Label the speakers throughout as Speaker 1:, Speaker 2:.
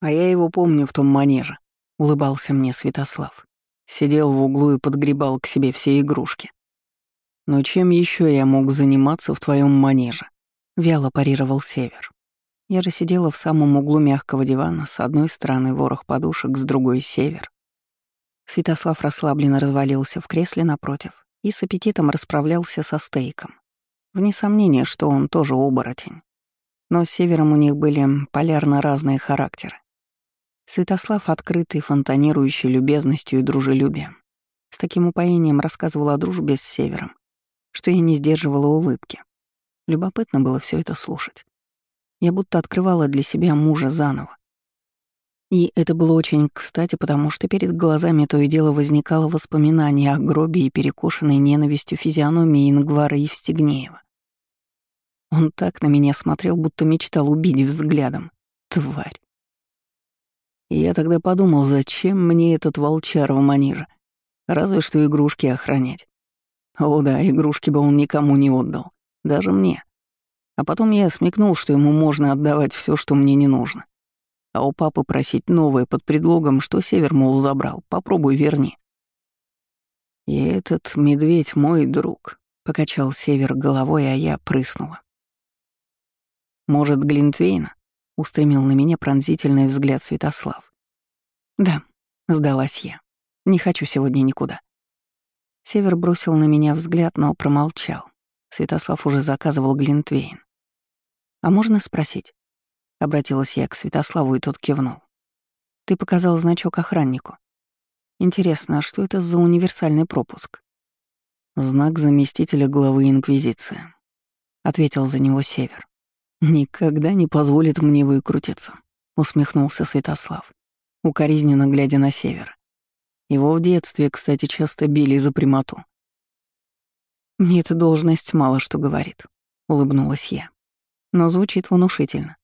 Speaker 1: А я его помню в том манеже, улыбался мне Святослав. Сидел в углу и подгребал к себе все игрушки. Но чем еще я мог заниматься в твоем манеже? Вяло парировал Север. Я же сидела в самом углу мягкого дивана, с одной стороны ворох подушек, с другой — север. Святослав расслабленно развалился в кресле напротив и с аппетитом расправлялся со стейком. Вне сомнения, что он тоже оборотень. Но с севером у них были полярно разные характеры. Святослав, открытый, фонтанирующий любезностью и дружелюбием, с таким упоением рассказывал о дружбе с севером, что я не сдерживала улыбки. Любопытно было все это слушать. Я будто открывала для себя мужа заново. И это было очень кстати, потому что перед глазами то и дело возникало воспоминание о гробе и перекошенной ненавистью физиономии Ингвара Евстигнеева. Он так на меня смотрел, будто мечтал убить взглядом. Тварь. И я тогда подумал, зачем мне этот волчар в манеже? Разве что игрушки охранять. О да, игрушки бы он никому не отдал. Даже мне. А потом я смекнул, что ему можно отдавать все, что мне не нужно. А у папы просить новое под предлогом, что Север, мол, забрал. Попробуй верни. И этот медведь мой друг. Покачал Север головой, а я прыснула. Может, Глинтвейна? Устремил на меня пронзительный взгляд Святослав. Да, сдалась я. Не хочу сегодня никуда. Север бросил на меня взгляд, но промолчал. Святослав уже заказывал Глинтвейн. «А можно спросить?» Обратилась я к Святославу, и тот кивнул. «Ты показал значок охраннику. Интересно, а что это за универсальный пропуск?» «Знак заместителя главы Инквизиции», — ответил за него Север. «Никогда не позволит мне выкрутиться», — усмехнулся Святослав, укоризненно глядя на Север. Его в детстве, кстати, часто били за прямоту. «Мне эта должность мало что говорит», — улыбнулась я но звучит внушительно.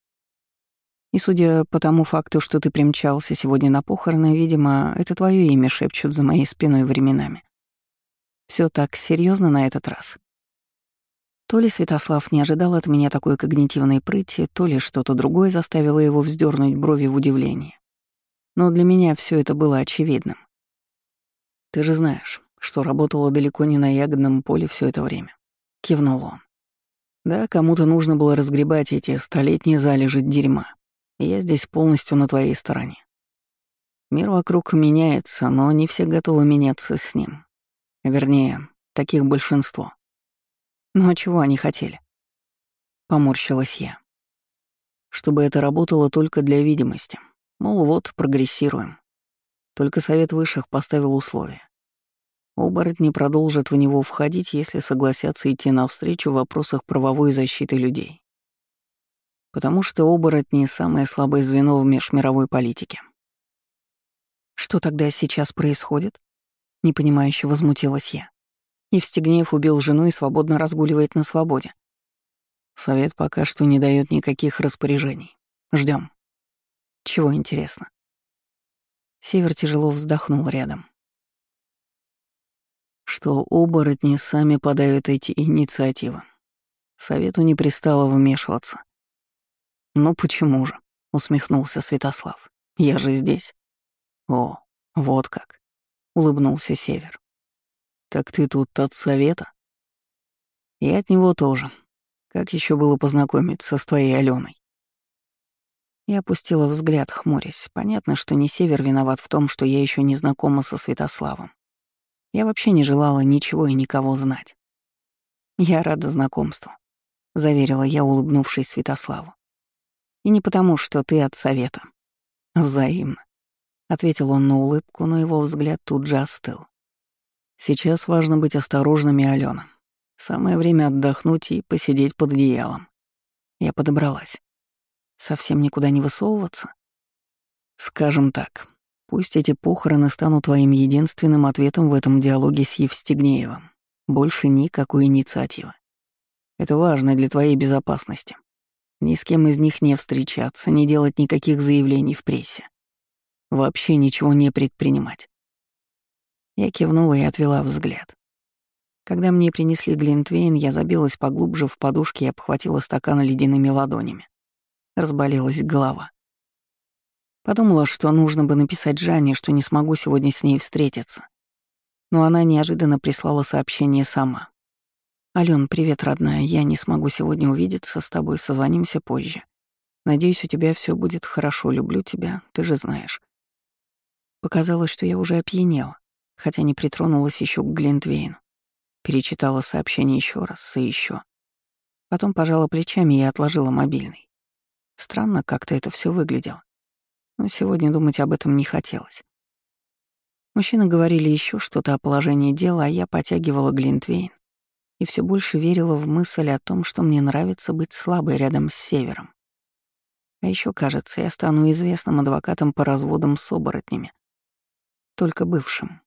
Speaker 1: И судя по тому факту, что ты примчался сегодня на похороны, видимо, это твое имя шепчут за моей спиной временами. Все так серьезно на этот раз. То ли Святослав не ожидал от меня такой когнитивной прыти, то ли что-то другое заставило его вздернуть брови в удивлении. Но для меня все это было очевидным. Ты же знаешь, что работала далеко не на ягодном поле все это время. Кивнул он. Да, кому-то нужно было разгребать эти столетние залежи дерьма. я здесь полностью на твоей стороне. Мир вокруг меняется, но не все готовы меняться с ним. Вернее, таких большинство. Ну а чего они хотели? Поморщилась я. Чтобы это работало только для видимости. Мол, вот, прогрессируем. Только Совет Высших поставил условия. Оборотни продолжат в него входить, если согласятся идти навстречу в вопросах правовой защиты людей. Потому что оборотни — самое слабое звено в межмировой политике. Что тогда сейчас происходит? Непонимающе возмутилась я. Евстигнеев убил жену и свободно разгуливает на свободе. Совет пока что не дает никаких распоряжений. Ждем. Чего интересно? Север тяжело вздохнул рядом что оборотни сами подают эти инициативы. Совету не пристало вмешиваться. «Ну почему же?» — усмехнулся Святослав. «Я же здесь». «О, вот как!» — улыбнулся Север. «Так ты тут от совета?» «И от него тоже. Как еще было познакомиться с твоей Аленой?» Я опустила взгляд, хмурясь. Понятно, что не Север виноват в том, что я еще не знакома со Святославом. Я вообще не желала ничего и никого знать. «Я рада знакомству», — заверила я, улыбнувшись Святославу. «И не потому, что ты от совета». «Взаимно», — ответил он на улыбку, но его взгляд тут же остыл. «Сейчас важно быть осторожными, Алена. Самое время отдохнуть и посидеть под одеялом». Я подобралась. Совсем никуда не высовываться? Скажем так, Пусть эти похороны станут твоим единственным ответом в этом диалоге с Евстигнеевым. Больше никакой инициативы. Это важно для твоей безопасности. Ни с кем из них не встречаться, не делать никаких заявлений в прессе. Вообще ничего не предпринимать. Я кивнула и отвела взгляд. Когда мне принесли Глинтвейн, я забилась поглубже в подушке и обхватила стакан ледяными ладонями. Разболелась голова. Подумала, что нужно бы написать Жанне, что не смогу сегодня с ней встретиться. Но она неожиданно прислала сообщение сама. «Алён, привет, родная, я не смогу сегодня увидеться с тобой, созвонимся позже. Надеюсь, у тебя все будет хорошо, люблю тебя, ты же знаешь». Показалось, что я уже опьянела, хотя не притронулась еще к Глинтвейну. Перечитала сообщение еще раз и еще. Потом пожала плечами и отложила мобильный. Странно как-то это все выглядело. Но сегодня думать об этом не хотелось. Мужчины говорили еще что-то о положении дела, а я потягивала Глинтвейн и все больше верила в мысль о том, что мне нравится быть слабой рядом с Севером. А еще, кажется, я стану известным адвокатом по разводам с оборотнями. Только бывшим.